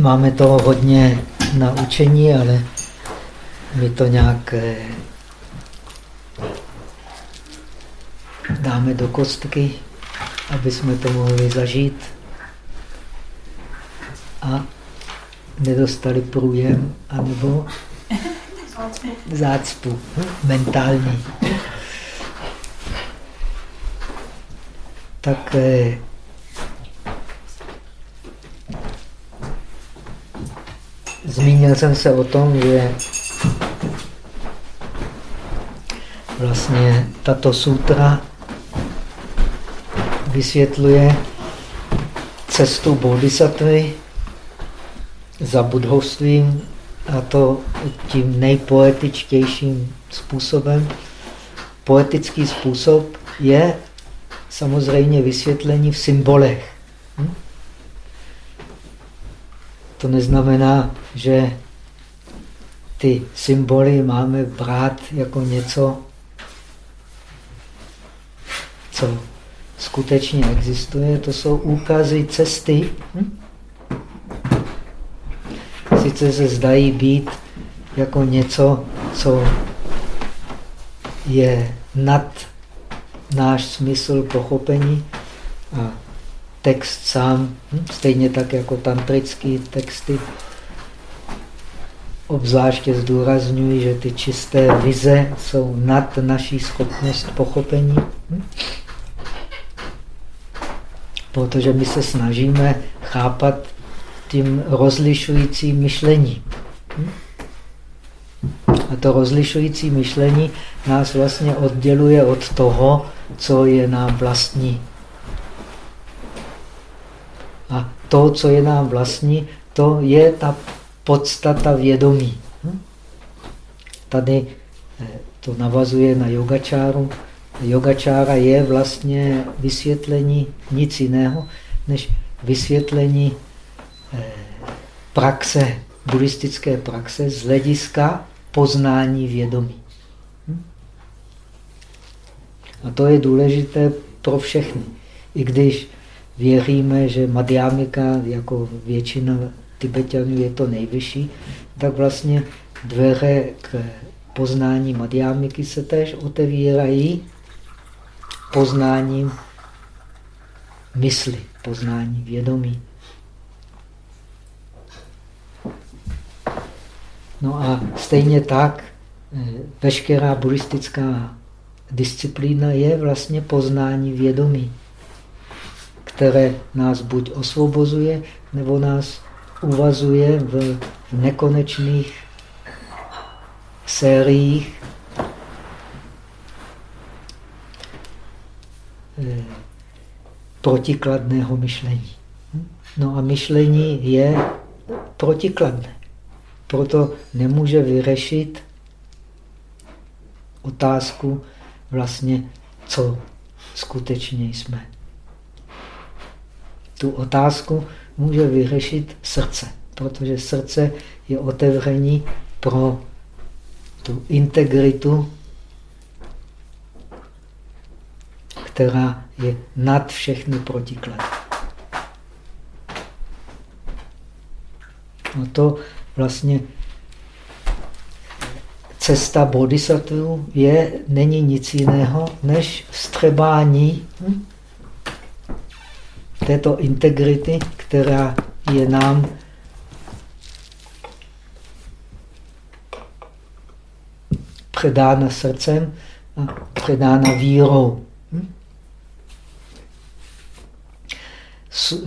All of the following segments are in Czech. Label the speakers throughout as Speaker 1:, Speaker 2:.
Speaker 1: Máme toho hodně na učení, ale my to nějak eh, dáme do kostky, aby jsme to mohli zažít a nedostali průjem, anebo zácpu mentální. Tak zmínil jsem se o tom, že vlastně tato sutra vysvětluje cestu bodhisattvy za budhovstvím a to tím nejpoetičtějším způsobem. Poetický způsob je samozřejmě vysvětlení v symbolech. Hm? To neznamená, že ty symboly máme brát jako něco, co skutečně existuje. To jsou úkazy cesty. Hm? Sice se zdají být jako něco, co je nad náš smysl pochopení a text sám, hm, stejně tak jako tantrické texty, obzvláště zdůrazňují, že ty čisté vize jsou nad naší schopnost pochopení. Hm? Protože my se snažíme chápat tím rozlišujícím myšlením. Hm? A to rozlišující myšlení nás vlastně odděluje od toho, co je nám vlastní. A to, co je nám vlastní, to je ta podstata vědomí. Hm? Tady eh, to navazuje na yogačáru. Yogačára je vlastně vysvětlení nic jiného, než vysvětlení eh, praxe, buddhistické praxe z hlediska poznání vědomí. Hm? A to je důležité pro všechny. I když věříme, že Madhyamika jako většina Tibetanů je to nejvyšší, tak vlastně dveře k poznání Madhyamiky se též otevírají poznáním mysli, poznání vědomí. No a stejně tak eh, veškerá buddhistická disciplína je vlastně poznání vědomí, které nás buď osvobozuje, nebo nás uvazuje v nekonečných sériích eh, protikladného myšlení. No a myšlení je protikladné. Proto nemůže vyřešit otázku vlastně, co skutečně jsme. Tu otázku může vyřešit srdce, protože srdce je otevření pro tu integritu, která je nad všechny protiklady. No to vlastně cesta bodhisattva je, není nic jiného, než vstřebání hm, této integrity, která je nám předána srdcem a předána vírou. Hm?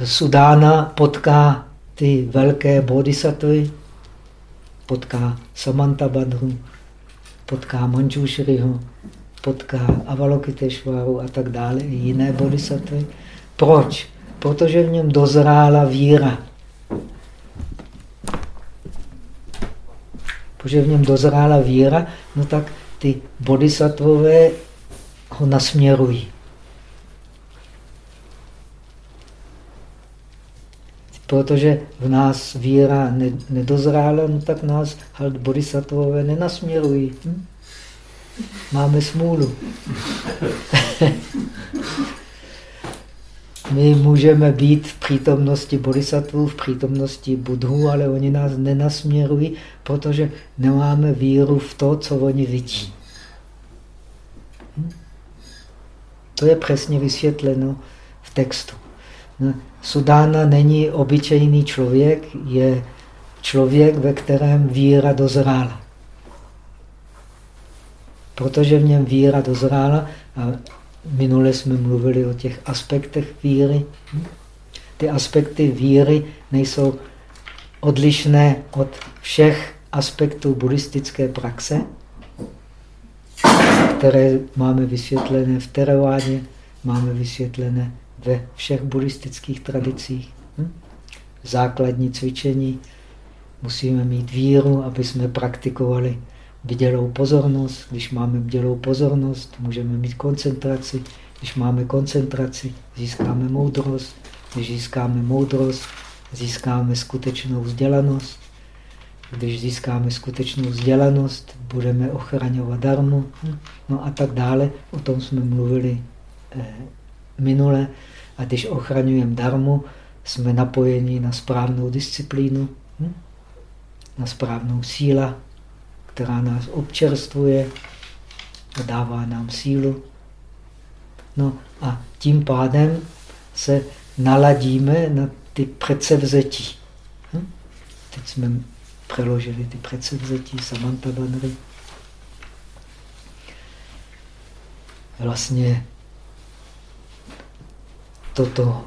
Speaker 1: Sudána potká ty velké bodhisattvy, potká Samantabhadru, potká Manjushriho, potká Avalokiteshvaru a tak dále, i jiné bodhisattvy. Proč? Protože v něm dozrála víra. Protože v něm dozrála víra, no tak ty bodhisattvové ho nasměrují. Protože v nás víra nedozrála, no tak nás halt bodhisattvové nenasměrují. Hm? Máme smůlu. my můžeme být v přítomnosti bodhisattvů, v přítomnosti budhů, ale oni nás nenasměrují, protože nemáme víru v to, co oni vidí. Hm? To je přesně vysvětleno v textu. No, Sudána není obyčejný člověk, je člověk, ve kterém víra dozrála. Protože v něm víra dozrála, a minule jsme mluvili o těch aspektech víry, ty aspekty víry nejsou odlišné od všech aspektů buddhistické praxe, které máme vysvětlené v Tereváně, máme vysvětlené ve všech buddhistických tradicích. Základní cvičení. Musíme mít víru, aby jsme praktikovali bdělou pozornost. Když máme bdělou pozornost, můžeme mít koncentraci. Když máme koncentraci, získáme moudrost. Když získáme moudrost, získáme skutečnou vzdělanost. Když získáme skutečnou vzdělanost, budeme ochraňovat darmu. No a tak dále. O tom jsme mluvili eh, minule. A když ochraňujeme darmu, jsme napojeni na správnou disciplínu, hm? na správnou síla, která nás občerstvuje a dává nám sílu. No a tím pádem se naladíme na ty předsevzetí. Hm? Teď jsme přeložili ty předsevzetí Samantha Banry. Vlastně toto,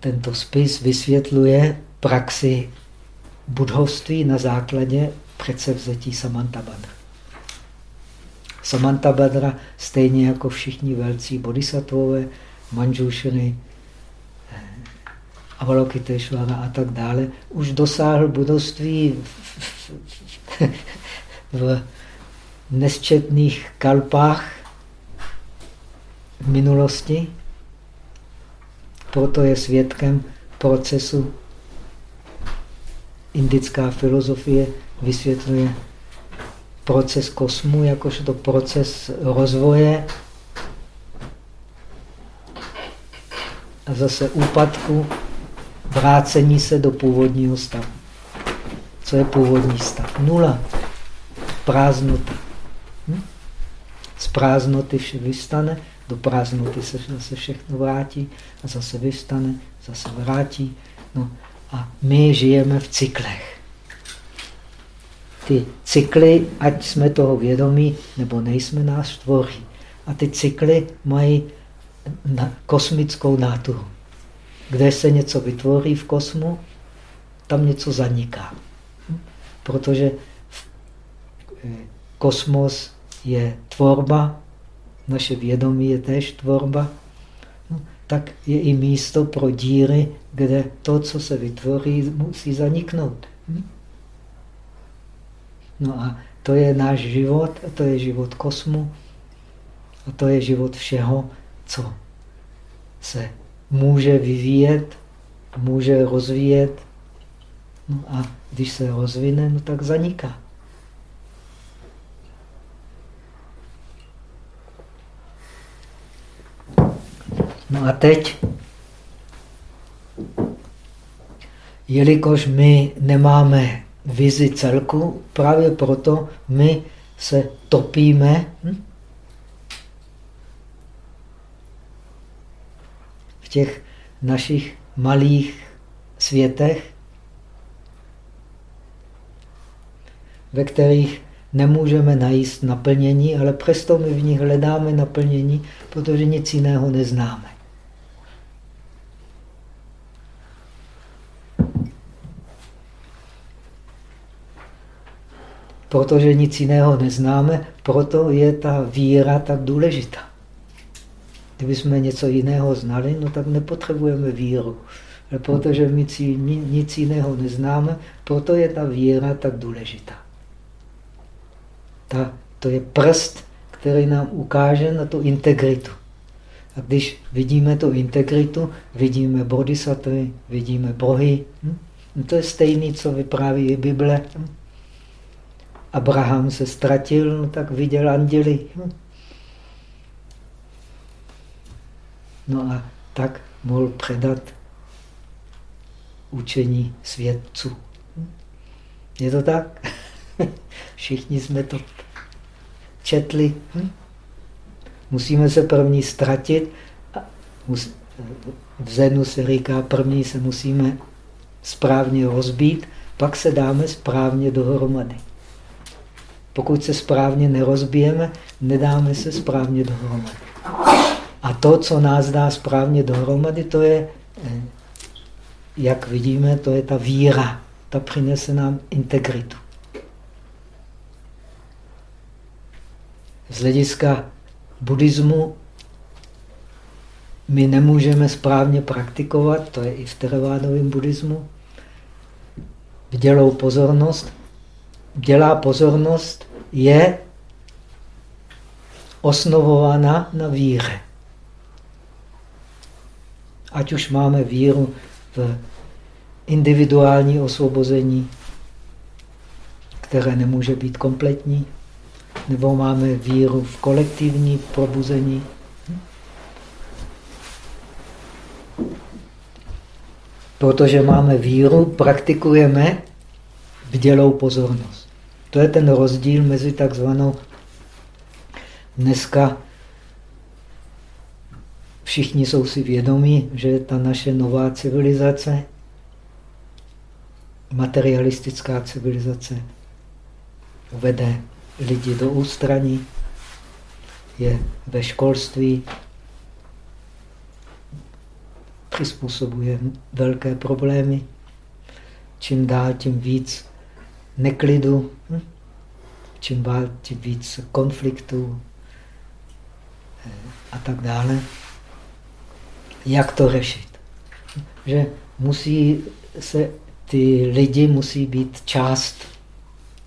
Speaker 1: tento spis vysvětluje praxi budhovství na základě předsevzetí Samantabhadra. Samantabhadra, stejně jako všichni velcí bodhisattvové, Manjushri, eh, Avalokiteshvara a tak dále, už dosáhl budovství v, v, v nesčetných kalpách v minulosti, proto je svědkem procesu. Indická filozofie vysvětluje proces kosmu jakožto proces rozvoje a zase úpadku, vrácení se do původního stavu. Co je původní stav? Nula. Prázdnota. Hm? Z prázdnoty vše vystane, do prázdnoty se zase všechno vrátí a zase vystane, zase vrátí. No a my žijeme v cyklech. Ty cykly, ať jsme toho vědomí, nebo nejsme, nás tvoří. A ty cykly mají na kosmickou náturu. Kde se něco vytvoří v kosmu, tam něco zaniká. Protože eh, kosmos je tvorba, naše vědomí je též tvorba, no, tak je i místo pro díry, kde to, co se vytvoří, musí zaniknout. Hm? No a to je náš život, a to je život kosmu, a to je život všeho, co se může vyvíjet, může rozvíjet. No a když se rozvine, no tak zaniká. No a teď, jelikož my nemáme vizi celku, právě proto my se topíme hm? v těch našich malých světech, ve kterých nemůžeme najíst naplnění, ale přesto my v nich hledáme naplnění, protože nic jiného neznáme. Protože nic jiného neznáme, proto je ta víra tak důležitá. Kdybychom něco jiného znali, no tak nepotřebujeme víru. Ale protože my nic jiného neznáme, proto je ta víra tak důležitá. Ta, to je prst, který nám ukáže na tu integritu. A když vidíme tu integritu, vidíme bodhisattvy, vidíme bohy. Hm? No to je stejné, co vypráví i Bible. Hm? Abraham se ztratil, no tak viděl anděli. No a tak mohl předat učení svědců. Je to tak? Všichni jsme to četli. Musíme se první ztratit. V Zenu se říká, první se musíme správně rozbít, pak se dáme správně dohromady. Pokud se správně nerozbijeme, nedáme se správně dohromady. A to, co nás dá správně dohromady, to je, eh, jak vidíme, to je ta víra. Ta přinese nám integritu. Z hlediska buddhismu my nemůžeme správně praktikovat, to je i v teravádovém buddhismu, dělou pozornost. Dělá pozornost je osnovována na víře. Ať už máme víru v individuální osvobození, které nemůže být kompletní, nebo máme víru v kolektivní probuzení. Protože máme víru, praktikujeme vdělou pozornost. To je ten rozdíl mezi takzvanou dneska všichni jsou si vědomí, že ta naše nová civilizace, materialistická civilizace, vede lidi do ústraní, je ve školství, přizpůsobuje velké problémy. Čím dál, tím víc neklidu, hm? čím dál, tím víc konfliktů eh, a tak dále. Jak to řešit? Že musí se ty lidi musí být část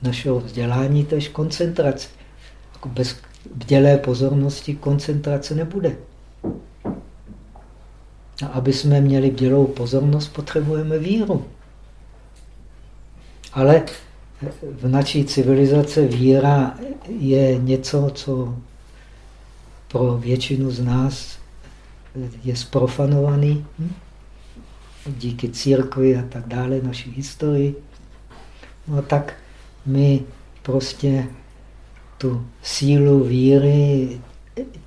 Speaker 1: našeho vzdělání, tež koncentrace. Jako bez bdělé pozornosti koncentrace nebude. A aby jsme měli bdělou pozornost, potřebujeme víru. Ale v naší civilizaci víra je něco, co pro většinu z nás je sprofanovaný. Díky církvi a tak dále, naší historii. No tak my prostě tu sílu víry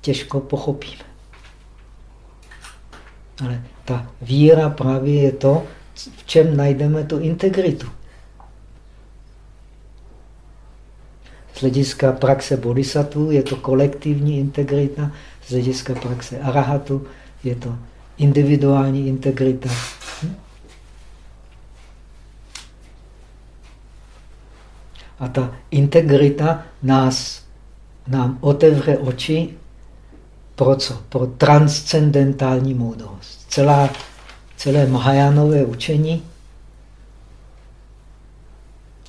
Speaker 1: těžko pochopíme. Ale ta víra právě je to, v čem najdeme tu integritu. Hlediska praxe bodhisattva je to kolektivní integrita, z hlediska praxe arahatu je to individuální integrita. A ta integrita nás, nám otevře oči pro co? Pro transcendentální moudrost. Celá, celé Mahajánové učení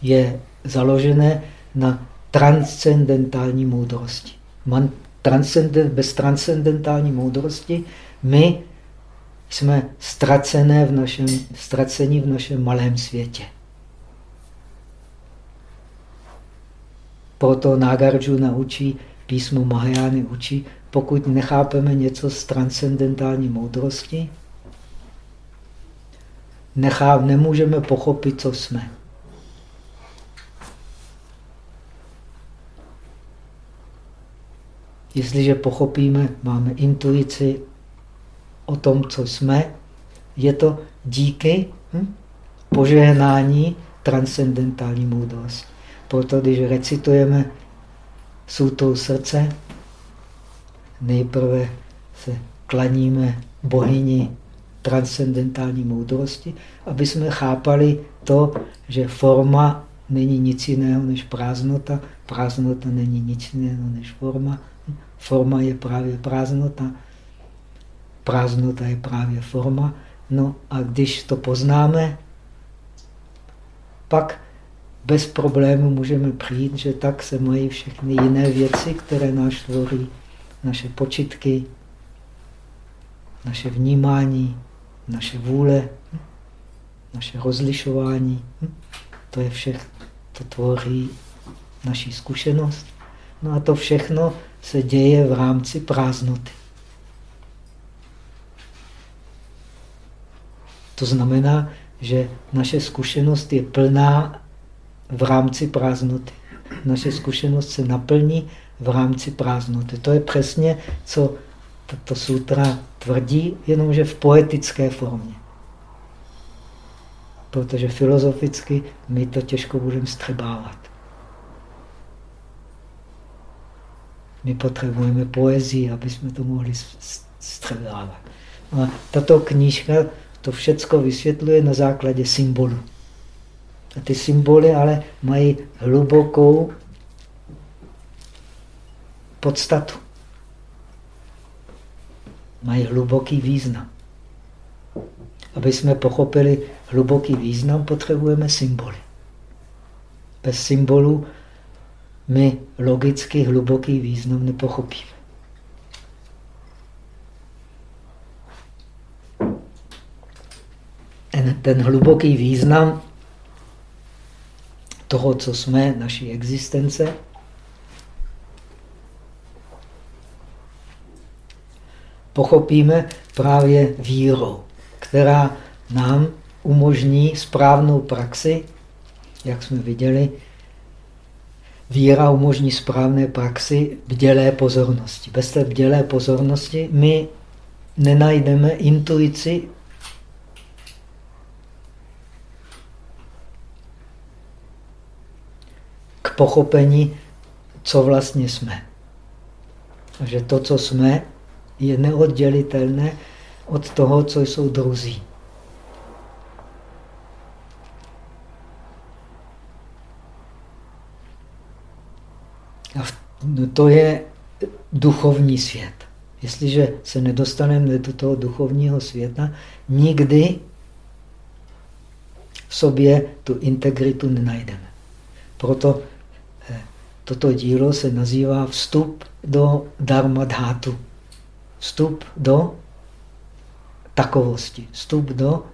Speaker 1: je založené na transcendentální moudrosti. Man, transcendent, bez transcendentální moudrosti my jsme ztracené v našem, ztracení v našem malém světě. Proto Nagarjuna učí, písmo Mahajány učí, pokud nechápeme něco z transcendentální moudrosti, nechá, nemůžeme pochopit, co jsme. Jestliže pochopíme, máme intuici o tom, co jsme, je to díky hm, požehnání transcendentální moudrosti. Proto, když recitujeme sutou srdce, nejprve se klaníme bohyni transcendentální moudrosti, aby jsme chápali to, že forma není nic jiného než prázdnota, prázdnota není nic jiného než forma, forma je právě prázdnota, prázdnota je právě forma. No a když to poznáme, pak bez problému můžeme přijít, že tak se mají všechny jiné věci, které nás tvoří, naše počitky, naše vnímání, naše vůle, naše rozlišování. To je všechno, to tvoří naší zkušenost. No a to všechno se děje v rámci prázdnoty. To znamená, že naše zkušenost je plná v rámci prázdnoty. Naše zkušenost se naplní v rámci prázdnoty. To je přesně, co tato sutra tvrdí, jenomže v poetické formě. Protože filozoficky my to těžko budeme střebávat. My potřebujeme poezii, aby jsme to mohli střebávat. A tato knížka to všecko vysvětluje na základě symbolu. A ty symboly ale mají hlubokou podstatu. Mají hluboký význam. Aby jsme pochopili hluboký význam, potřebujeme symboly. Bez symbolů my logicky hluboký význam nepochopíme. Ten, ten hluboký význam toho, co jsme, naší existence, pochopíme právě vírou, která nám umožní správnou praxi, jak jsme viděli, víra umožní správné praxi bdělé pozornosti. Bez té bdělé pozornosti my nenajdeme intuici k pochopení, co vlastně jsme. Takže to, co jsme, je neoddělitelné od toho, co jsou druzí. To je duchovní svět. Jestliže se nedostaneme do toho duchovního světa, nikdy v sobě tu integritu nenajdeme. Proto eh, toto dílo se nazývá vstup do dharma dhatu. Vstup do takovosti. Vstup do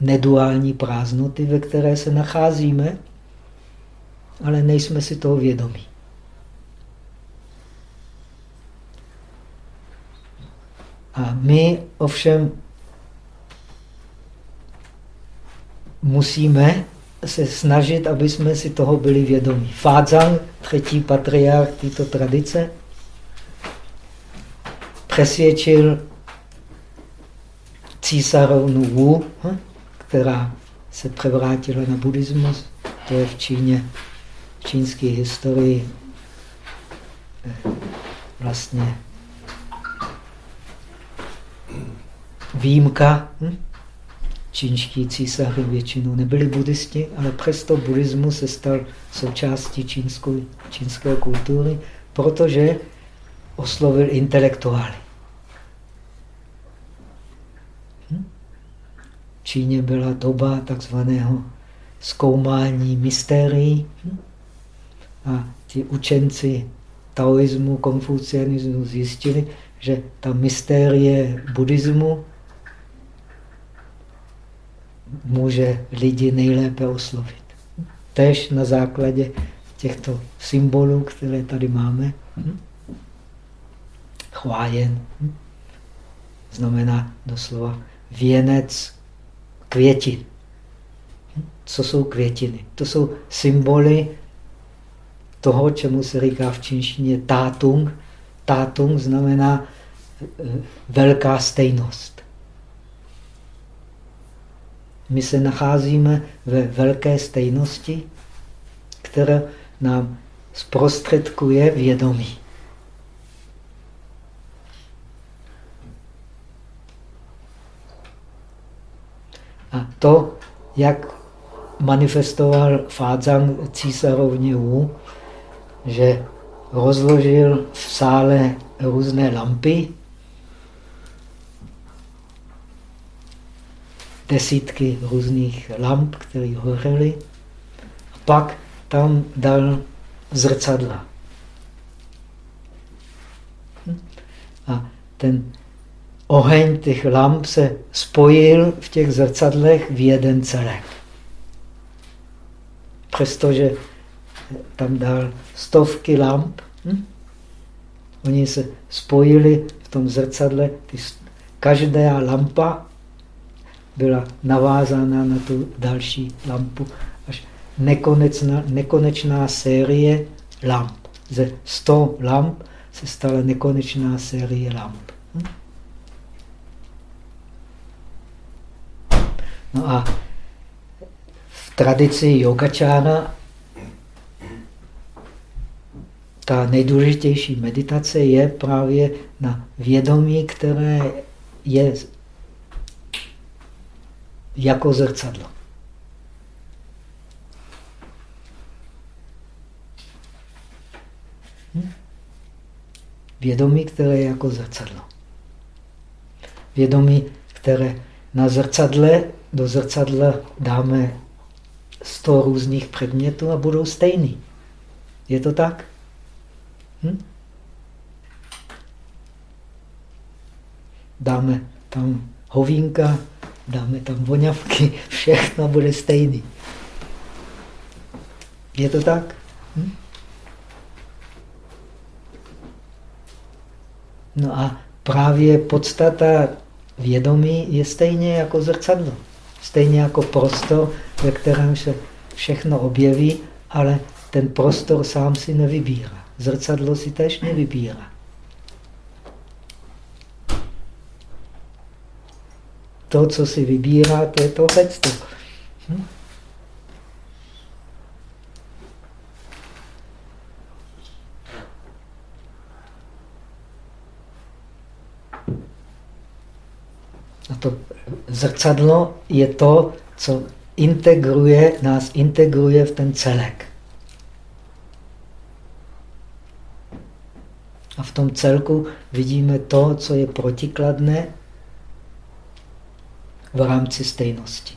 Speaker 1: neduální prázdnoty, ve které se nacházíme, ale nejsme si toho vědomí. A my ovšem musíme se snažit, aby jsme si toho byli vědomí. Fádzang, třetí patriarch této tradice, přesvědčil císarovnu Wu, která se převrátila na buddhismus. To je v Číně, v čínské historii eh, vlastně výjimka. Hm? Čínští císaři většinou nebyli buddhisti, ale přesto buddhismus se stal součástí čínskou, čínské kultury, protože oslovil intelektuály. Hm? V Číně byla doba takzvaného zkoumání mystérií hm? a ti učenci taoismu, konfucianismu zjistili, že ta mystérie buddhismu může lidi nejlépe oslovit. Tež na základě těchto symbolů, které tady máme. Chvájen znamená doslova věnec květin. Co jsou květiny? To jsou symboly toho, čemu se říká v čínštině tátung. Tátung znamená eh, velká stejnost. My se nacházíme ve velké stejnosti, která nám zprostředkuje vědomí. A to, jak manifestoval Fádzang císarovně Wu, že rozložil v sále různé lampy, desítky různých lamp, které hořely. A pak tam dal zrcadla. A ten oheň těch lamp se spojil v těch zrcadlech v jeden celek. Přestože tam dal stovky lamp, hm? oni se spojili v tom zrcadle, ty, každá lampa byla navázána na tu další lampu. Až nekonečná, nekonečná série lamp. Ze 100 lamp se stala nekonečná série lamp. Hm? No a v tradici yogačána ta nejdůležitější meditace je právě na vědomí, které je jako zrcadlo. Hm? Vědomí, které je jako zrcadlo. Vědomí, které na zrcadle, do zrcadla dáme sto různých předmětů a budou stejný. Je to tak? Hm? Dáme tam hovínka, dáme tam voňavky, všechno bude stejný. Je to tak? Hm? No a právě podstata vědomí je stejně jako zrcadlo. Stejně jako prostor, ve kterém se všechno objeví, ale ten prostor sám si nevybírá. Zrcadlo si tež nevybírá. To, co si vybírá, to je to hectvo. Hm? A to zrcadlo je to, co integruje, nás integruje v ten celek. A v tom celku vidíme to, co je protikladné v rámci stejnosti.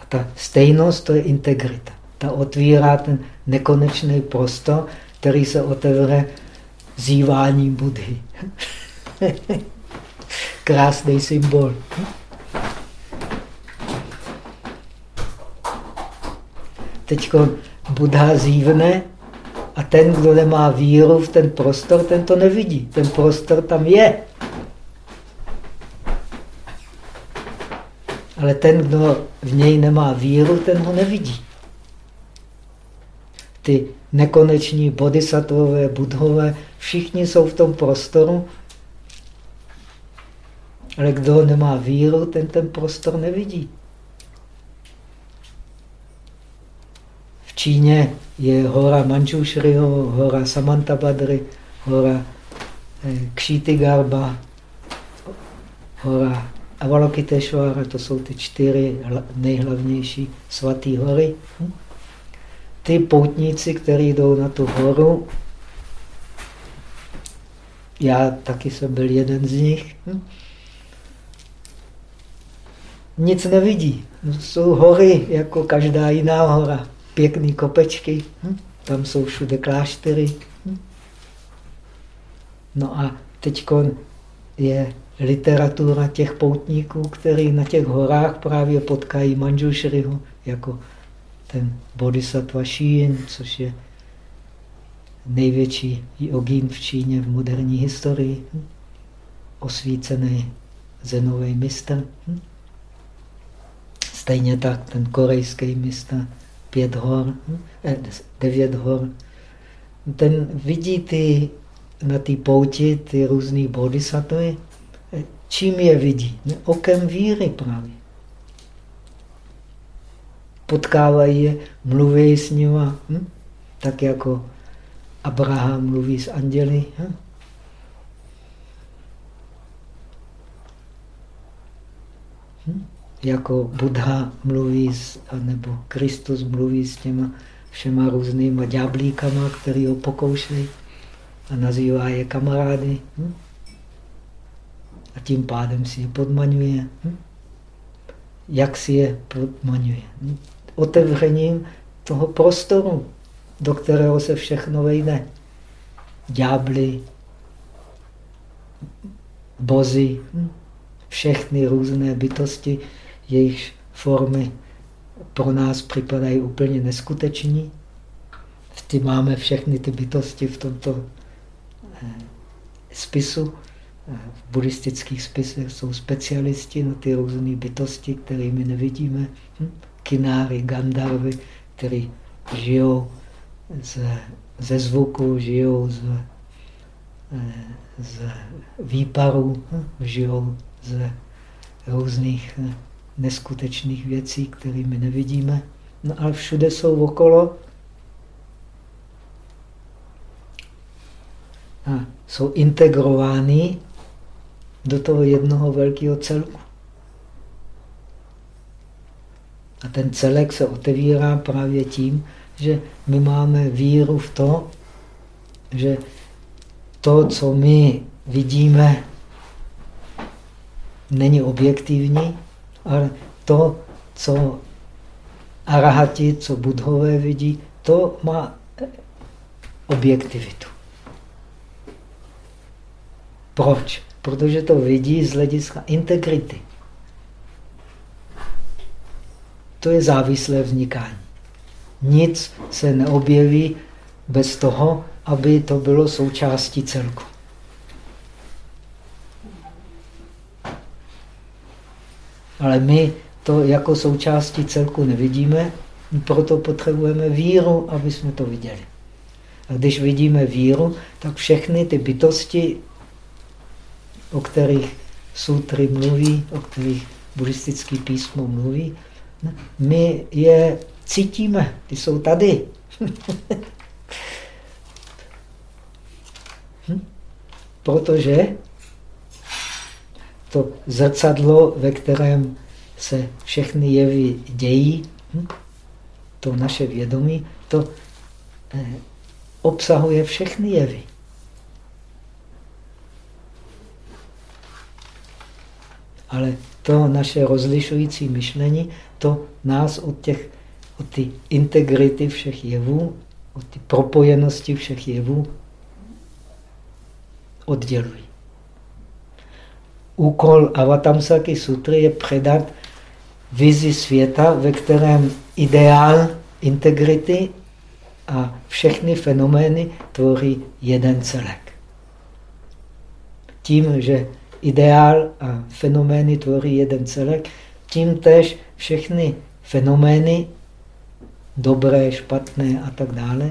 Speaker 1: A ta stejnost to je integrita. Ta otvírá ten nekonečný prostor, který se otevře zýváním Budhy. Krásný symbol. Teď Buddha zívne a ten, kdo nemá víru v ten prostor, ten to nevidí. Ten prostor tam je. Ale ten, kdo v něj nemá víru, ten ho nevidí. Ty nekoneční bodhisattvové, budhové, všichni jsou v tom prostoru, ale kdo nemá víru, ten ten prostor nevidí. V Číně je hora Manjushriho, hora Samantabhadry, hora eh, Garba, hora Avalokiteshvara, to jsou ty čtyři nejhlavnější svaté hory. Hm? Ty poutníci, kteří jdou na tu horu, já taky jsem byl jeden z nich, hm? nic nevidí. Jsou hory jako každá jiná hora pěkné kopečky, hm? tam jsou všude kláštery. No a teď je literatura těch poutníků, který na těch horách právě potkají Manjushriho jako ten bodhisattva Shien, což je největší jogín v Číně v moderní historii, hm? osvícený zenový mistr. Hm? Stejně tak ten korejský mistr pět hor, eh, devět hor. Ten vidí ty, na té pouti ty různé bodhisattvy. Čím je vidí? Okem víry právě. Potkávají je, mluví s nimi, hm? tak jako Abraham mluví s anděli. Hm? Hm? jako Buddha mluví, s, nebo Kristus mluví s těma všema různýma ďáblíkama, který ho pokoušejí a nazývá je kamarády. Hm? Tím pádem si je podmaňuje. Hm? Jak si je podmaňuje? Hm? Otevřením toho prostoru, do kterého se všechno vejde. Ďábly, bozy, hm? všechny různé bytosti, jejich formy pro nás připadají úplně neskuteční. Ty máme všechny ty bytosti v tomto eh, spisu v buddhistických spisech jsou specialisti na ty různé bytosti, které my nevidíme. Hm? Kináry, Gandharvy, který žijou ze, ze zvuku, žijou z, eh, z výparů, hm? žijou z různých eh, neskutečných věcí, které my nevidíme. No ale všude jsou okolo a jsou integrovány do toho jednoho velkého celku. A ten celek se otevírá právě tím, že my máme víru v to, že to, co my vidíme, není objektivní, ale to, co arahati, co budhové vidí, to má objektivitu. Proč? Protože to vidí z hlediska integrity. To je závislé vznikání. Nic se neobjeví bez toho, aby to bylo součástí celku. Ale my to jako součástí celku nevidíme, proto potřebujeme víru, aby jsme to viděli. A když vidíme víru, tak všechny ty bytosti, o kterých sutry mluví, o kterých buddhistický písmo mluví, my je cítíme, ty jsou tady. hm? Protože to zrcadlo, ve kterém se všechny jevy dějí, hm? to naše vědomí, to eh, obsahuje všechny jevy. Ale to naše rozlišující myšlení, to nás od, těch, od ty integrity všech jevů, od ty propojenosti všech jevů oddělují. Úkol Avatamsaky sutry je předat vizi světa, ve kterém ideál integrity a všechny fenomény tvoří jeden celek. Tím, že ideál a fenomény tvoří jeden celek, tím tež všechny fenomény, dobré, špatné a tak dále,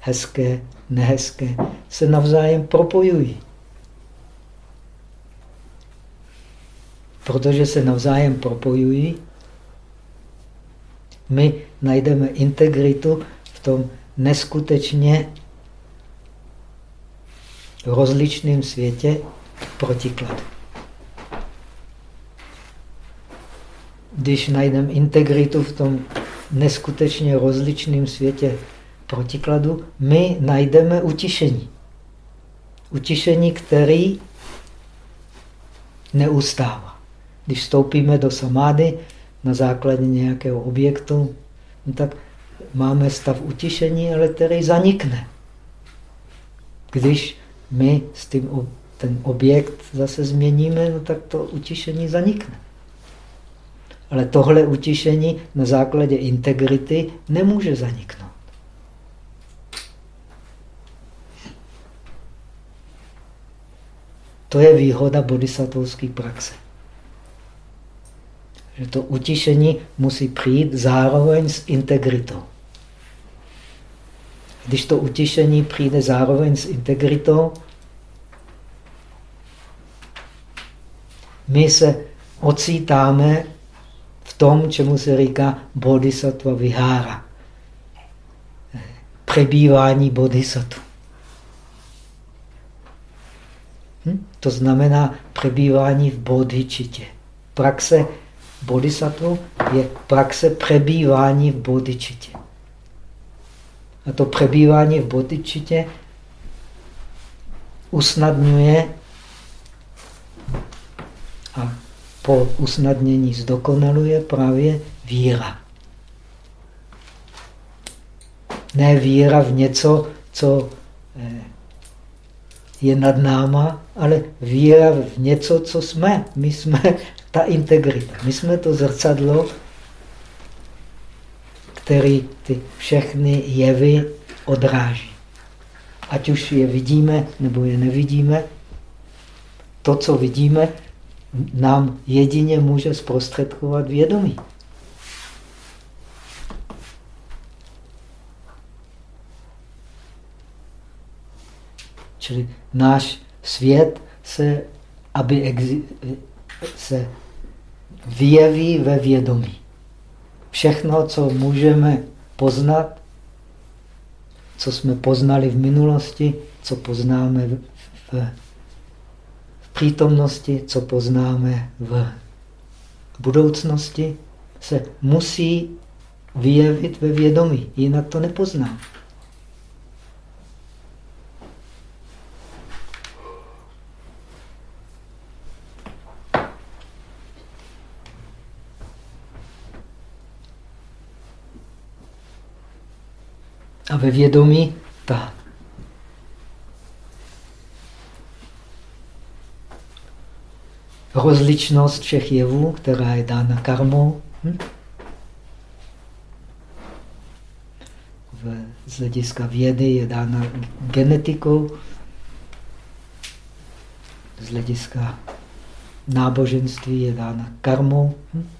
Speaker 1: hezké, nehezké, se navzájem propojují. Protože se navzájem propojují, my najdeme integritu v tom neskutečně rozličném světě protikladu. Když najdeme integritu v tom neskutečně rozličném světě protikladu, my najdeme utišení. Utišení, který neustává. Když vstoupíme do samády na základě nějakého objektu, no tak máme stav utišení, ale který zanikne. Když my s tím, ten objekt zase změníme, no tak to utišení zanikne. Ale tohle utišení na základě integrity nemůže zaniknout. To je výhoda bodhisattvovské praxe. Že to utišení musí přijít zároveň s integritou. Když to utišení přijde zároveň s integritou, my se ocítáme v tom, čemu se říká bodhisattva vihára. Přebývání bodhisattva. Hm? To znamená přebývání v bodhičitě. Praxe bodhisattva je praxe přebývání v bodhičitě. A to přebývání v bodhičitě usnadňuje a po usnadnění zdokonaluje právě víra. Ne víra v něco, co eh, je nad náma, ale víra v něco, co jsme. My jsme ta integrita. My jsme to zrcadlo, který ty všechny jevy odráží. ať už je vidíme nebo je nevidíme, to, co vidíme, nám jedině může zprostředkovat vědomí. Čili náš svět se, aby se vyjeví ve vědomí. Všechno, co můžeme poznat, co jsme poznali v minulosti, co poznáme v, v, přítomnosti, co poznáme v budoucnosti, se musí vyjevit ve vědomí, jinak to nepoznáme. A ve vědomí ta rozličnost všech jevů, která je dána karmou, hm? z hlediska vědy je dána genetikou, z hlediska náboženství je dána karmou. Hm?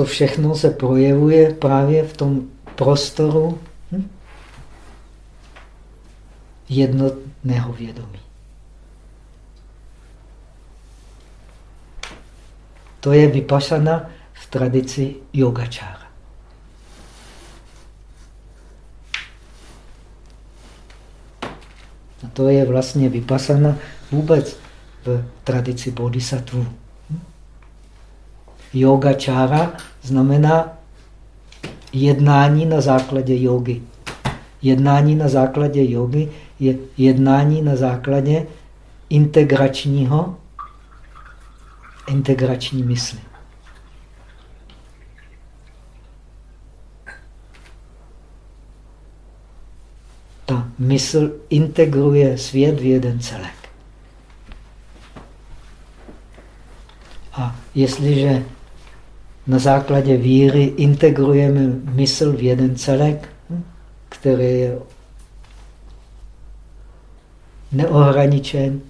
Speaker 1: To všechno se projevuje právě v tom prostoru hm? jednotného vědomí. To je vypašana v tradici yogačára. A to je vlastně vypasana vůbec v tradici bodhisattva. Yogačára znamená jednání na základě jogy. Jednání na základě jogy je jednání na základě integračního, integrační mysli. Ta mysl integruje svět v jeden celek. A jestliže na základě víry integrujeme mysl v jeden celek, který je neohraničen.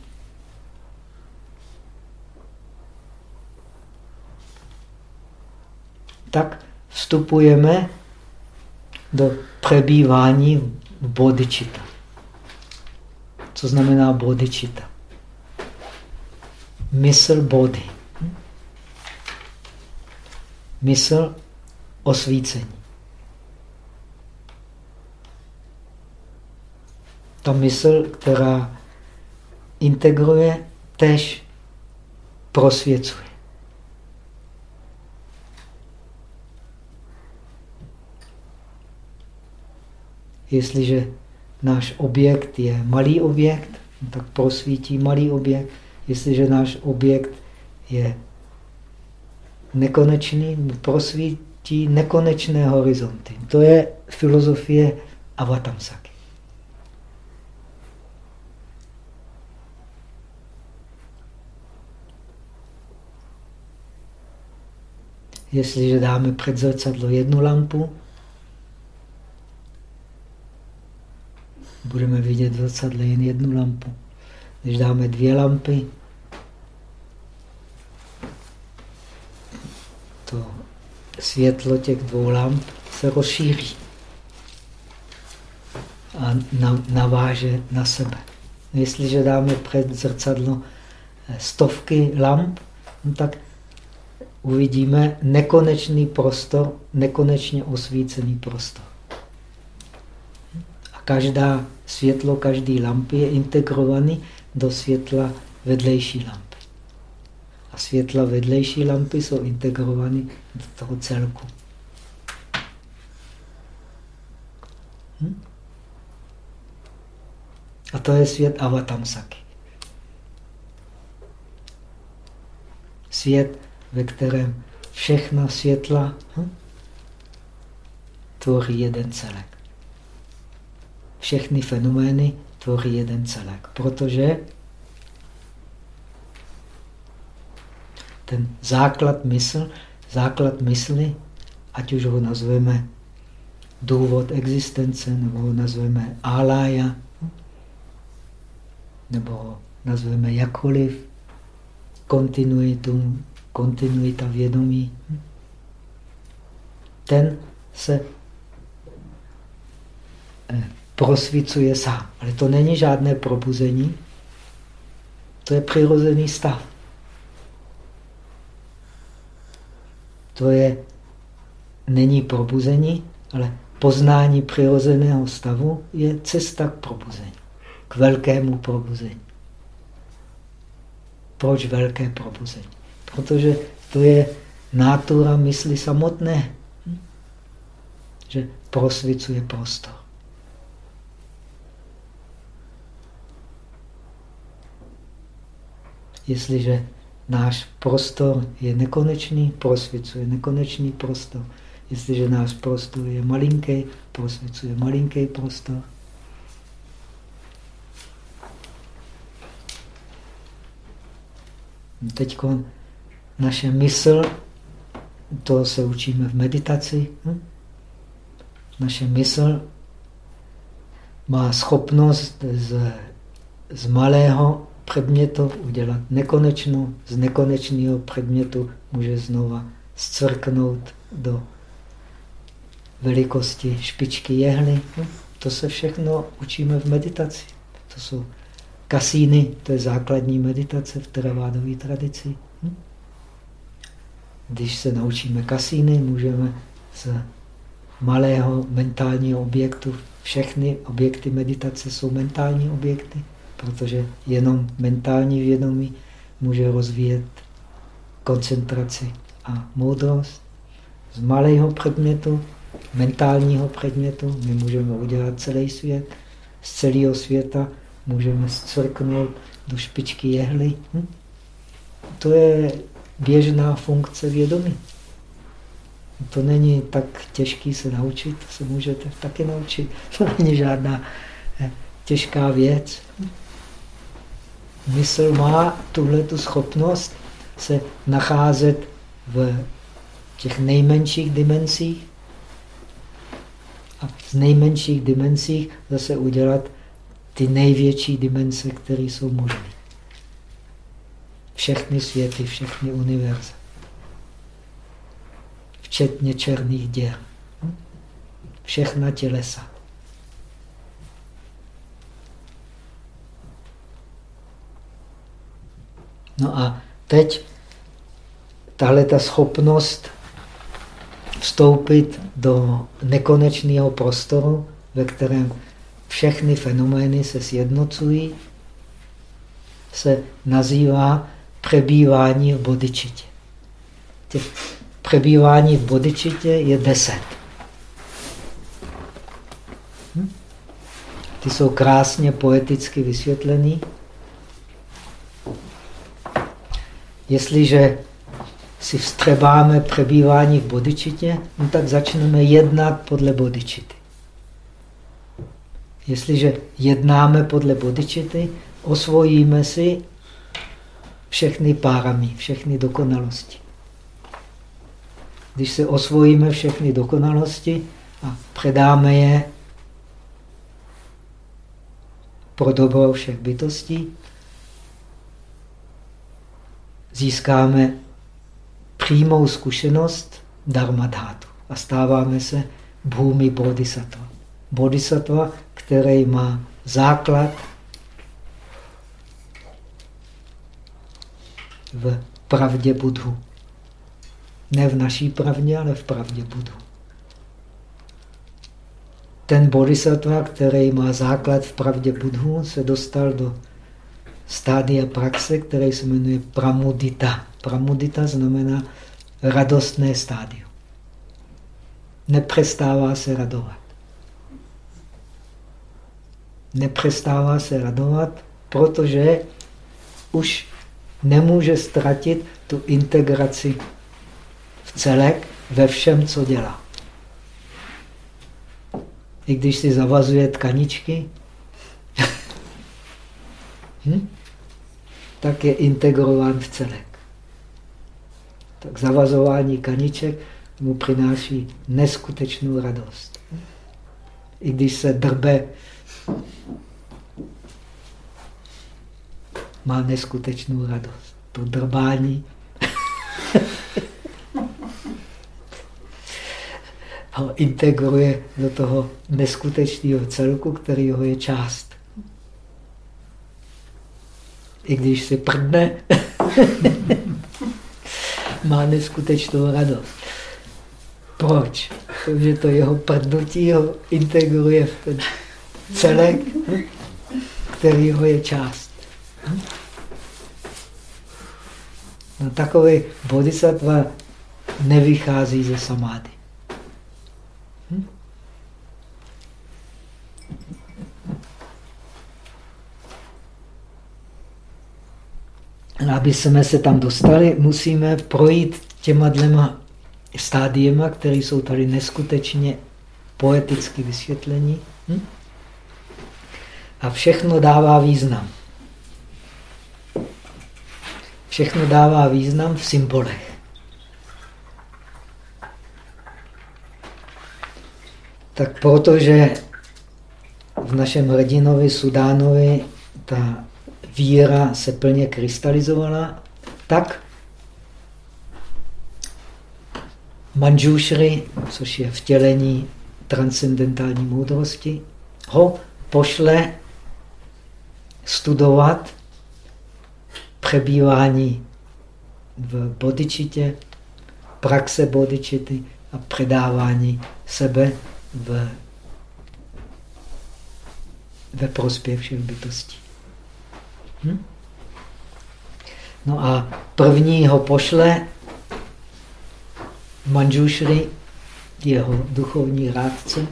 Speaker 1: Tak vstupujeme do přebývání v bodičita. Co znamená bodičita? Mysl body mysl osvícení. Ta mysl, která integruje, tež prosvěcuje. Jestliže náš objekt je malý objekt, tak prosvítí malý objekt. Jestliže náš objekt je nekonečný, prosvítí nekonečné horizonty. To je filozofie Avatamsaky. Jestliže dáme před zrcadlo jednu lampu, budeme vidět v zrcadle jen jednu lampu. Když dáme dvě lampy, to světlo těch dvou lamp se rozšíří a naváže na sebe. Jestliže dáme před zrcadlo eh, stovky lamp, no tak uvidíme nekonečný prostor, nekonečně osvícený prostor. A každá světlo, každý lampy je integrovaný do světla vedlejší lampy a světla vedlejší lampy jsou integrovány do toho celku. Hm? A to je svět Avatamsaky. Svět, ve kterém všechna světla hm, tvoří jeden celek. Všechny fenomény tvoří jeden celek, protože ten základ mysl základ mysli, ať už ho nazveme důvod existence, nebo ho nazveme alaya, nebo ho nazveme jakkoliv, kontinuitu, kontinuita vědomí, ten se eh, prosvicuje sám. Ale to není žádné probuzení, to je přirozený stav. To je, není probuzení, ale poznání přirozeného stavu je cesta k probuzení, k velkému probuzení. Proč velké probuzení? Protože to je nátura mysli samotné, že prosvicuje prostor. Jestliže náš prostor je nekonečný, prosvicuje nekonečný prostor. Jestliže náš prostor je malinký, prosvicuje malinký prostor. Teď naše mysl, to se učíme v meditaci, hm? naše mysl má schopnost z, z malého předmětu udělat nekonečnou, z nekonečného předmětu může znova zcvrknout do velikosti špičky jehly. Hm? To se všechno učíme v meditaci. To jsou kasíny, to je základní meditace v teravádové tradici. Hm? Když se naučíme kasíny, můžeme z malého mentálního objektu, všechny objekty meditace jsou mentální objekty, protože jenom mentální vědomí může rozvíjet koncentraci a moudrost. Z malého předmětu, mentálního předmětu, my můžeme udělat celý svět. Z celého světa můžeme zcrknout do špičky jehly. Hm? To je běžná funkce vědomí. To není tak těžký se naučit, to se můžete taky naučit. To není žádná eh, těžká věc mysl má tuhle tu schopnost se nacházet v těch nejmenších dimenzích a z nejmenších dimenzích zase udělat ty největší dimenze, které jsou možné. Všechny světy, všechny univerza. Včetně černých děr. Všechna tělesa. No a teď tahle ta schopnost vstoupit do nekonečného prostoru, ve kterém všechny fenomény se sjednocují, se nazývá přebývání v bodičitě. Těch přebývání v bodičitě je deset. Hm? Ty jsou krásně poeticky vysvětlený. Jestliže si vstřebáme přebývání v bodičitě, no tak začneme jednat podle bodičity. Jestliže jednáme podle bodičity, osvojíme si všechny párami, všechny dokonalosti. Když se osvojíme všechny dokonalosti a předáme je pro dobro všech bytostí, získáme přímou zkušenost dharmadhátu a stáváme se bhumi bodhisattva. Bodhisattva, který má základ v pravdě Budhu. Ne v naší pravdě, ale v pravdě Budhu. Ten bodhisattva, který má základ v pravdě Budhu, se dostal do stádia praxe, které se jmenuje pramudita. Pramudita znamená radostné stádium. Nepřestává se radovat. Nepřestává se radovat, protože už nemůže ztratit tu integraci v celek ve všem, co dělá. I když si zavazuje tkaničky, hm? Tak je integrován v celek. tak zavazování kaniček mu přináší neskutečnou radost. I když se drbe, má neskutečnou radost. To drbání ho integruje do toho neskutečného celku, který ho je část. I když si prdne, má neskutečnou radost. Proč? Protože to jeho prdnutí ho integruje v ten celek, který ho je část. No, takový bodhisattva nevychází ze samády. Aby jsme se tam dostali, musíme projít těma dvěma stádiema, které jsou tady neskutečně poeticky vysvětlení. Hm? A všechno dává význam. Všechno dává význam v symbolech. Tak protože v našem hrdinovi Sudánovi ta víra se plně krystalizovala, tak Manjushri, což je vtělení transcendentální moudrosti, ho pošle studovat přebývání v bodičitě, praxe bodičity a předávání sebe v, ve prospěch všech bytostí. Hm? No a první ho pošle Manjushri, jeho duchovní rádce,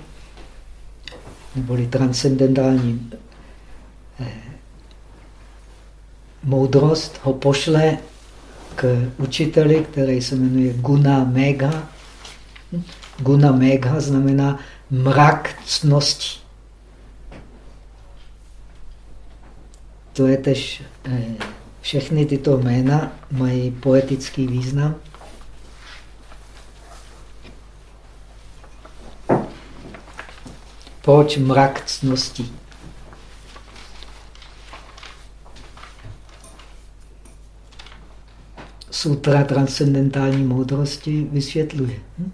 Speaker 1: neboli transcendentální eh, moudrost, ho pošle k učiteli, který se jmenuje Guna Megha. Guna Megha znamená mrak cnosti. To je tež, všechny tyto jména mají poetický význam. Proč mrak cnosti? Sutra transcendentální moudrosti vysvětluje. Hm?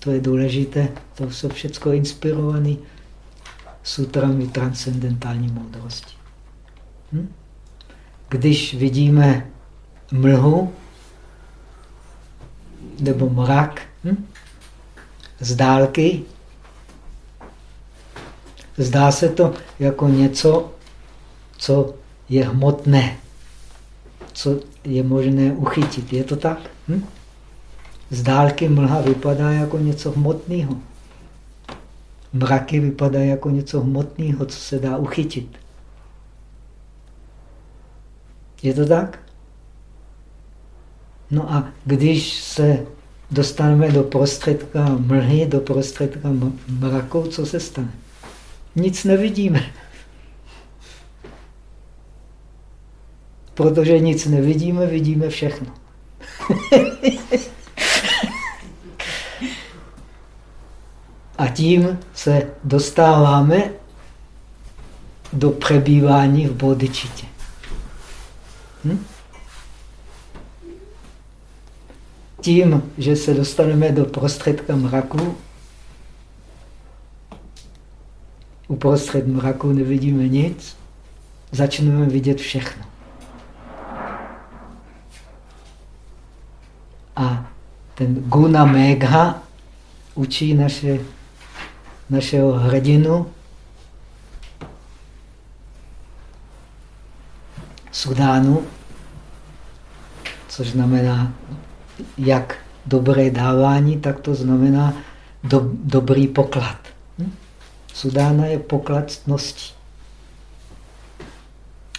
Speaker 1: To je důležité, to jsou všechno inspirované sutrami transcendentální moudrosti. Když vidíme mlhu nebo mrak hm? z dálky, zdá se to jako něco, co je hmotné, co je možné uchytit. Je to tak? Hm? Z dálky mlha vypadá jako něco hmotného. Mraky vypadají jako něco hmotného, co se dá uchytit. Je to tak? No a když se dostaneme do prostředka mlhy, do prostředka mraku, co se stane? Nic nevidíme. Protože nic nevidíme, vidíme všechno. A tím se dostáváme do přebývání v bodičitě. Hm? Tím, že se dostaneme do prostředka mraku, uprostřed mraku nevidíme nic, začneme vidět všechno. A ten Guna Megha učí naše, našeho hrdinu Sudánu, což znamená jak dobré dávání, tak to znamená do, dobrý poklad. Hm? Sudána je poklad cností.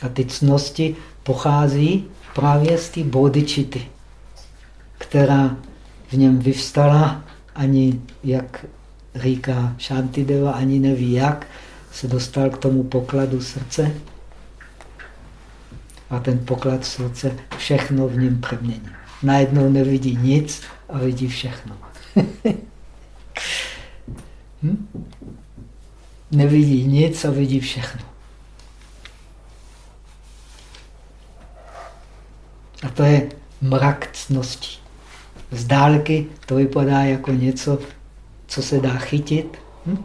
Speaker 1: A ty cnosti pochází právě z té bodičity která v něm vyvstala, ani, jak říká Shantideva, ani neví jak, se dostal k tomu pokladu srdce a ten poklad srdce všechno v něm přemění. najednou nevidí nic a vidí všechno. hm? Nevidí nic a vidí všechno. A to je mrak cností. Z dálky to vypadá jako něco, co se dá chytit, hm?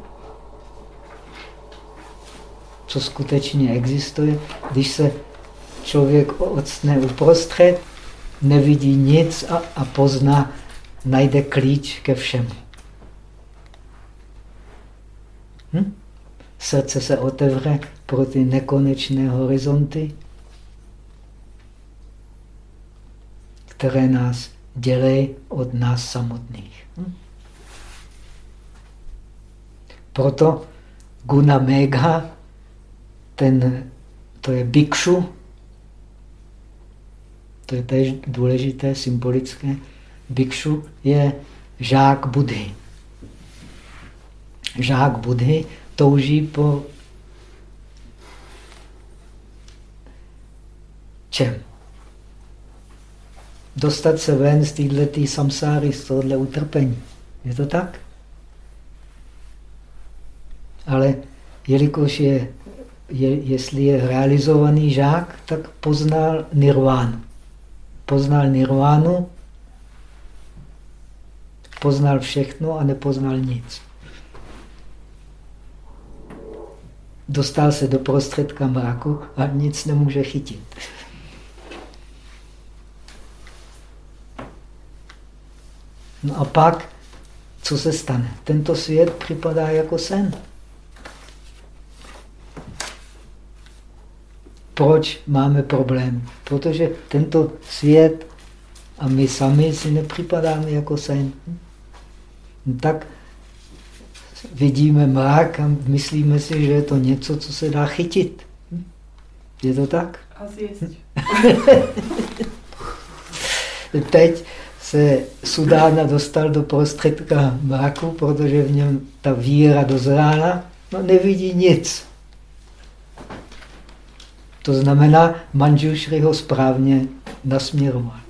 Speaker 1: co skutečně existuje. Když se člověk odstne uprostřed, nevidí nic a, a pozná, najde klíč ke všemu. Hm? Srdce se otevře pro ty nekonečné horizonty, které nás dělají od nás samotných. Hm? Proto Guna Megha, ten, to je bikšu, to je tež důležité, symbolické. Bikšu je žák Budhy. Žák Budhy touží po čem? Dostat se ven z této samsáry, z tohohle utrpení. Je to tak? Ale jelikož je, je, jestli je realizovaný žák, tak poznal nirvánu. Poznal nirvánu, poznal všechno a nepoznal nic. Dostal se do prostředka mraku a nic nemůže chytit. No a pak, co se stane? Tento svět připadá jako sen. Proč máme problém? Protože tento svět a my sami si nepřipadáme jako sen. No tak vidíme mrak a myslíme si, že je to něco, co se dá chytit. Je to tak?
Speaker 2: A zjist.
Speaker 1: Teď se Sudána dostal do prostředka mraku, protože v něm ta víra dozrála, no nevidí nic. To znamená, Manjushri ho správně nasměroval.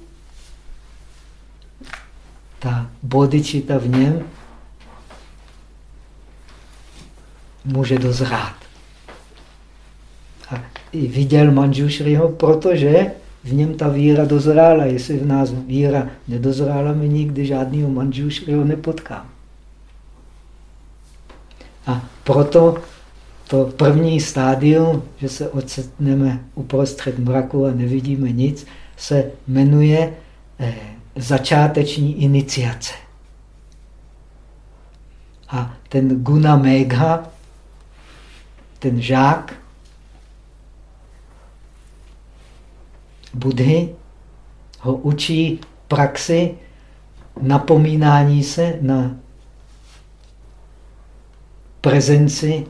Speaker 1: Ta bodičita v něm může dozrát. A viděl Manjushriho, protože v něm ta víra dozrála. Jestli v nás víra nedozrála, my nikdy žádného Manjushriho nepotkáme. A proto to první stádium, že se ocitneme uprostřed mraku a nevidíme nic, se jmenuje eh, začáteční iniciace. A ten Guna Megha, ten žák Budhy, ho učí praxi napomínání se na prezenci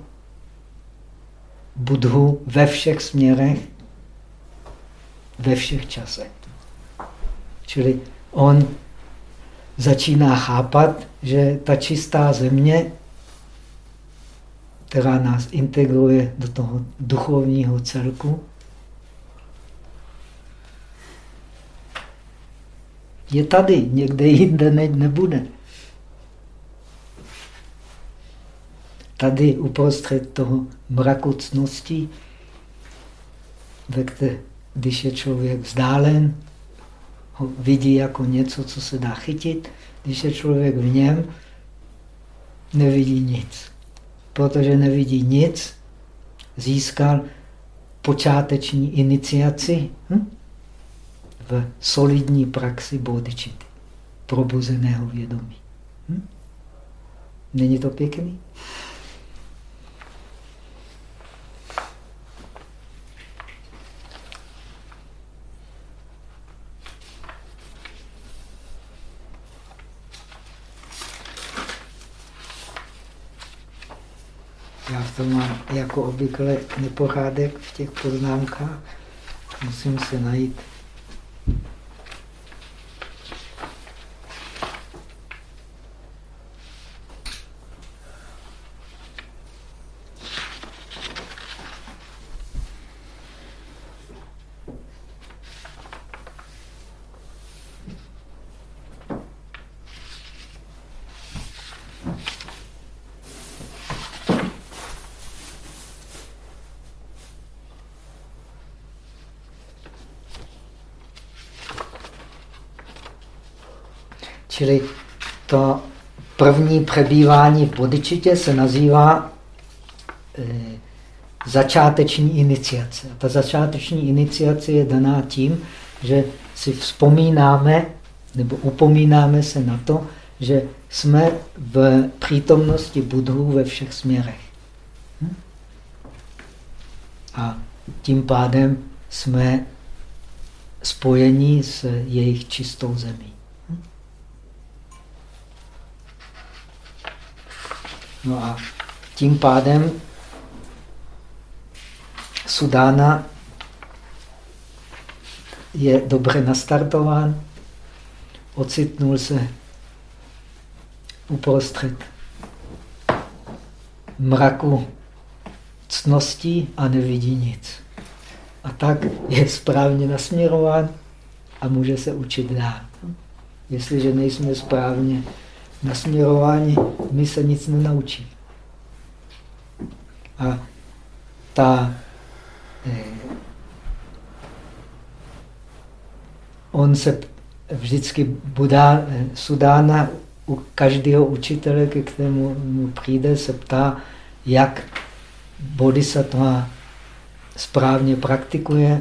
Speaker 1: Budhu ve všech směrech, ve všech časech. Čili on začíná chápat, že ta čistá země, která nás integruje do toho duchovního celku, je tady, někde jinde ne, nebude. Tady uprostřed toho mraku cnosti, když je člověk vzdálen, ho vidí jako něco, co se dá chytit. Když je člověk v něm, nevidí nic. Protože nevidí nic, získal počáteční iniciaci hm? v solidní praxi bodičity, probuzeného vědomí. Hm? Není to pěkný? Já v tom mám jako obvykle nepořádek v těch poznámkách. Musím se najít Čili to první přebývání v bodičitě se nazývá e, začáteční iniciace. A ta začáteční iniciace je daná tím, že si vzpomínáme nebo upomínáme se na to, že jsme v přítomnosti budhů ve všech směrech. Hm? A tím pádem jsme spojení s jejich čistou zemí. No a tím pádem Sudána je dobře nastartován, ocitnul se uprostřed mraku cností a nevidí nic. A tak je správně nasměrován a může se učit dál. Jestliže nejsme správně nasměrováni, my se nic nenaučíme. A ta eh, on se vždycky Buddha, eh, Sudána u každého učitele, ke kterému mu přijde, se ptá, jak bodhisattva správně praktikuje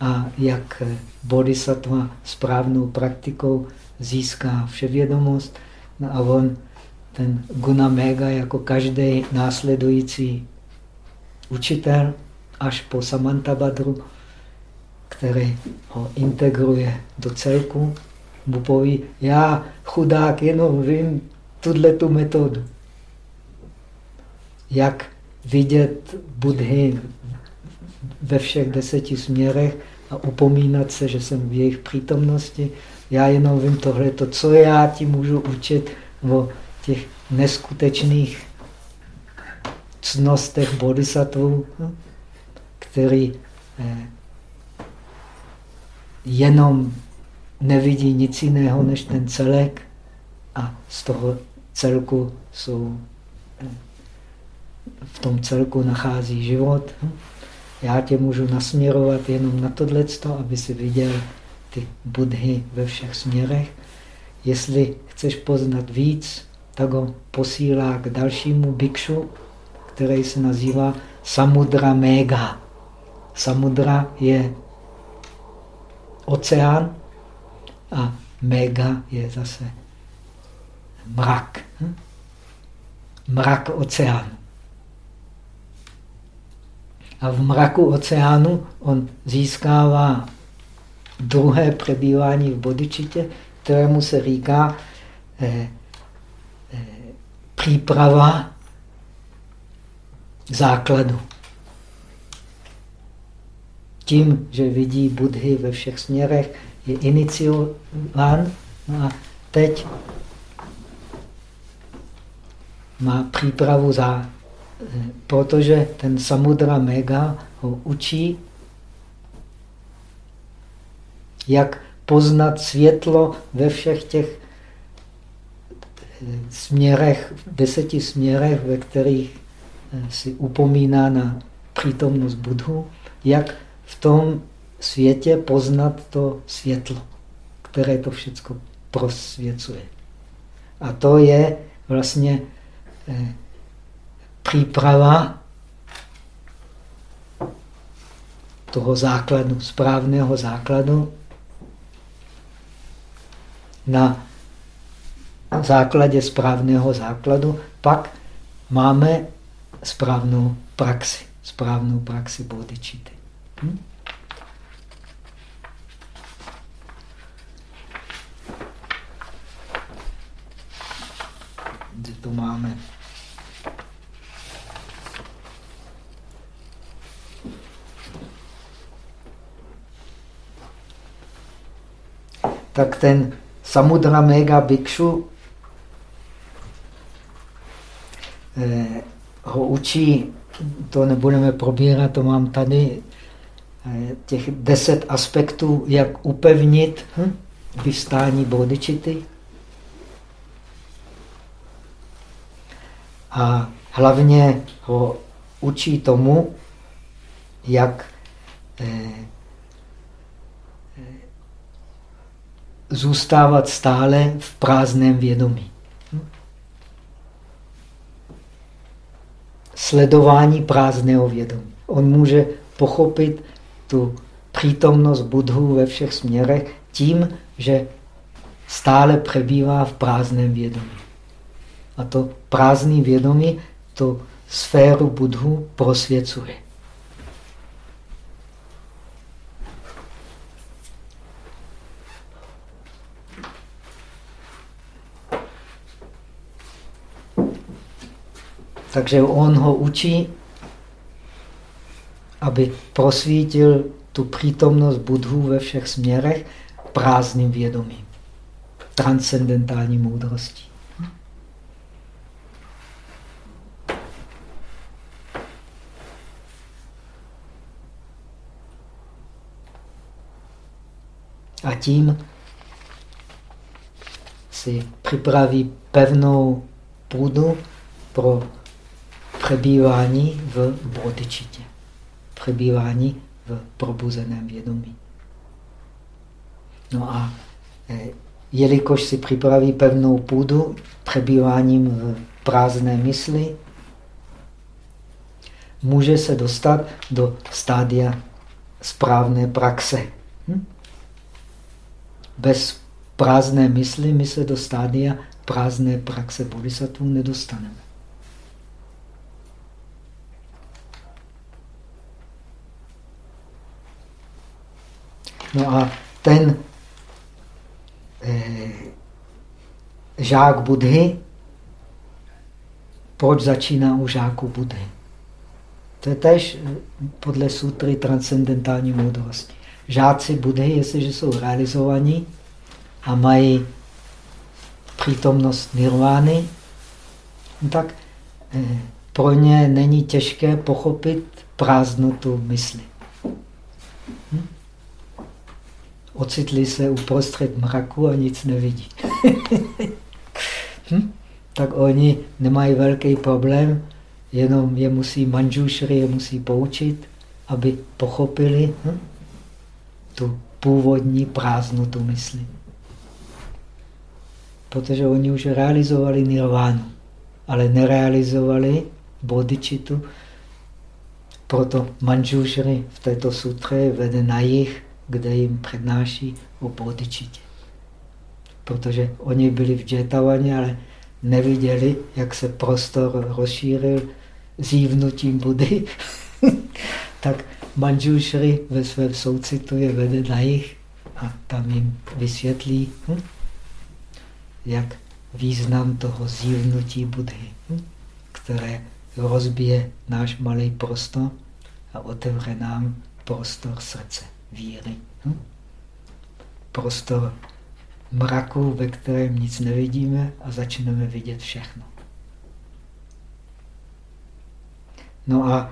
Speaker 1: a jak bodhisattva správnou praktikou získá vševědomost. No a on, ten Guna Mega, jako každý následující učitel, až po Samantabhadru, který ho integruje do celku, mu poví, já chudák jenom vím tuhle tu metodu. Jak vidět Budhy ve všech deseti směrech a upomínat se, že jsem v jejich přítomnosti. Já jenom vím tohle, to, co já ti můžu učit o těch neskutečných cnostech bodhisattvů, který eh, jenom nevidí nic jiného než ten celek a z toho celku jsou, v tom celku nachází život. Já tě můžu nasměrovat jenom na tohleto, aby si viděl ty budhy ve všech směrech. Jestli chceš poznat víc, tak ho posílá k dalšímu bikšu, který se nazývá Samudra Mega. Samudra je oceán a mega je zase mrak. Hm? Mrak oceánu. A v mraku oceánu on získává druhé přebývání v bodičitě, kterému se říká eh, eh, příprava základu. Tím, že vidí Budhy ve všech směrech, je iniciován. No a teď má přípravu za, protože ten Samudra Mega ho učí, jak poznat světlo ve všech těch směrech, deseti směrech, ve kterých si upomíná na přítomnost Budhu, jak v tom světě poznat to světlo, které to všechno prosvěcuje. A to je vlastně eh, příprava toho základu, správného základu na základě správného základu, pak máme správnou praxi, správnou praxi bodičity. Hm? Kde to máme? Tak ten Samudra Mega Bhikshu eh, ho učí, to nebudeme probírat, to mám tady, těch deset aspektů, jak upevnit hm, vystání bodičity. A hlavně ho učí tomu, jak eh, zůstávat stále v prázdném vědomí. Sledování prázdného vědomí. On může pochopit tu přítomnost Budhu ve všech směrech tím, že stále přebývá v prázdném vědomí. A to prázdný vědomí to sféru Budhu prosvěcuje. Takže on ho učí, aby prosvítil tu přítomnost Budhu ve všech směrech prázdným vědomím, transcendentální moudrostí. A tím si připraví pevnou půdu pro přebývání v bodičitě, přebývání v probuzeném vědomí. No a eh, jelikož si připraví pevnou půdu přebýváním v prázdné mysli, může se dostat do stádia správné praxe. Hm? Bez prázdné mysli my se do stádia prázdné praxe bodhisattva nedostaneme. No a ten eh, žák Budhy, proč začíná u žáku Budhy? To je tež eh, podle sutry transcendentální moudrosti. Žáci Budhy, jestliže jsou realizovaní a mají přítomnost nirvány, no tak eh, pro ně není těžké pochopit prázdnotu mysli. Hm? Ocitli se uprostřed mraku a nic nevidí. hm? Tak oni nemají velký problém, jenom je musí manžušry, je musí poučit, aby pochopili hm? tu původní prázdnotu mysli. Protože oni už realizovali nirvánu, ale nerealizovali bodičitu. Proto manžušry v této sutře vede na jich kde jim přednáší o bodičitě. Protože oni byli v Džetavaně, ale neviděli, jak se prostor rozšířil zívnutím Budy. tak Manjushri ve svém soucitu je vede na jich a tam jim vysvětlí, hm? jak význam toho zívnutí Budhy, hm? které rozbije náš malý prostor a otevře nám prostor srdce víry. Hm? Prostor mraku, ve kterém nic nevidíme a začneme vidět všechno. No a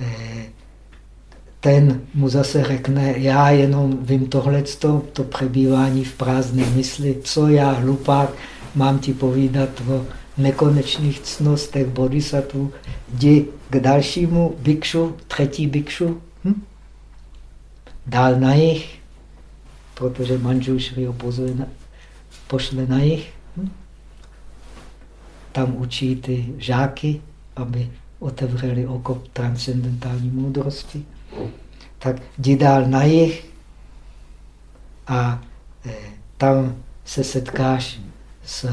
Speaker 1: eh, ten mu zase řekne, já jenom vím tohleto, to přebývání v prázdné mysli, co já, hlupák, mám ti povídat o nekonečných cnostech bodhisattva, jdi k dalšímu bikšu, třetí bikšu, hm? Dál na jich, protože Manžušri ho na, pošle na jich. Hm? Tam učí ty žáky, aby otevřeli oko transcendentální moudrosti. Tak jdi dál na jich a eh, tam se setkáš s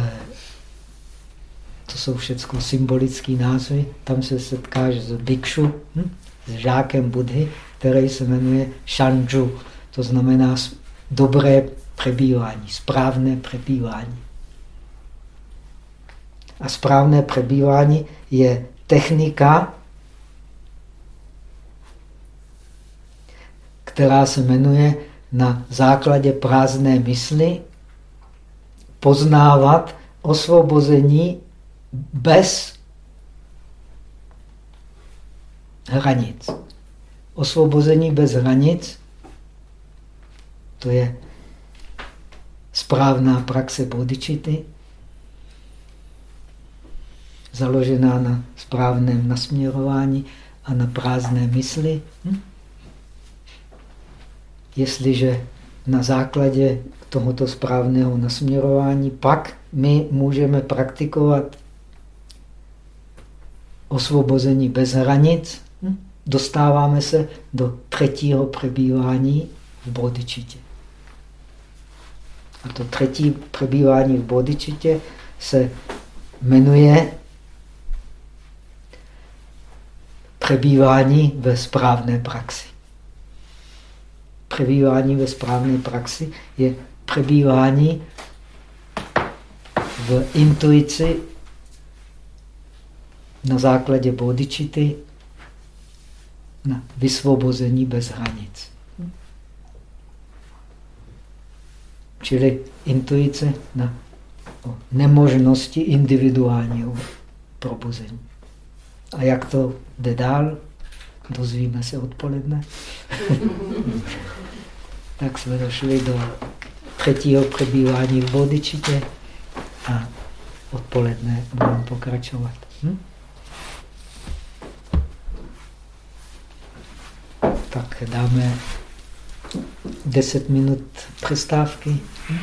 Speaker 1: to jsou všechno symbolické názvy, tam se setkáš s bikšu, hm? s žákem Budhy, který se jmenuje Shanju. To znamená dobré přebývání, správné přebývání. A správné přebývání je technika, která se jmenuje na základě prázdné mysli poznávat osvobození bez hranic. Osvobození bez hranic, to je správná praxe bodičity, založená na správném nasměrování a na prázdné mysli. Hm? Jestliže na základě tohoto správného nasměrování pak my můžeme praktikovat osvobození bez hranic? Dostáváme se do třetího přebývání v bodičitě. A to třetí přebývání v bodičitě se jmenuje přebývání ve správné praxi. Přebývání ve správné praxi je přebývání v intuici na základě bodičity na vysvobození bez hranic. Čili intuice na nemožnosti individuálního probuzení. A jak to jde dál, dozvíme se odpoledne. tak jsme došli do třetího přebývání v bodičitě a odpoledne budeme pokračovat. Hm? Tak dáme 10 minut přestávky. Hm?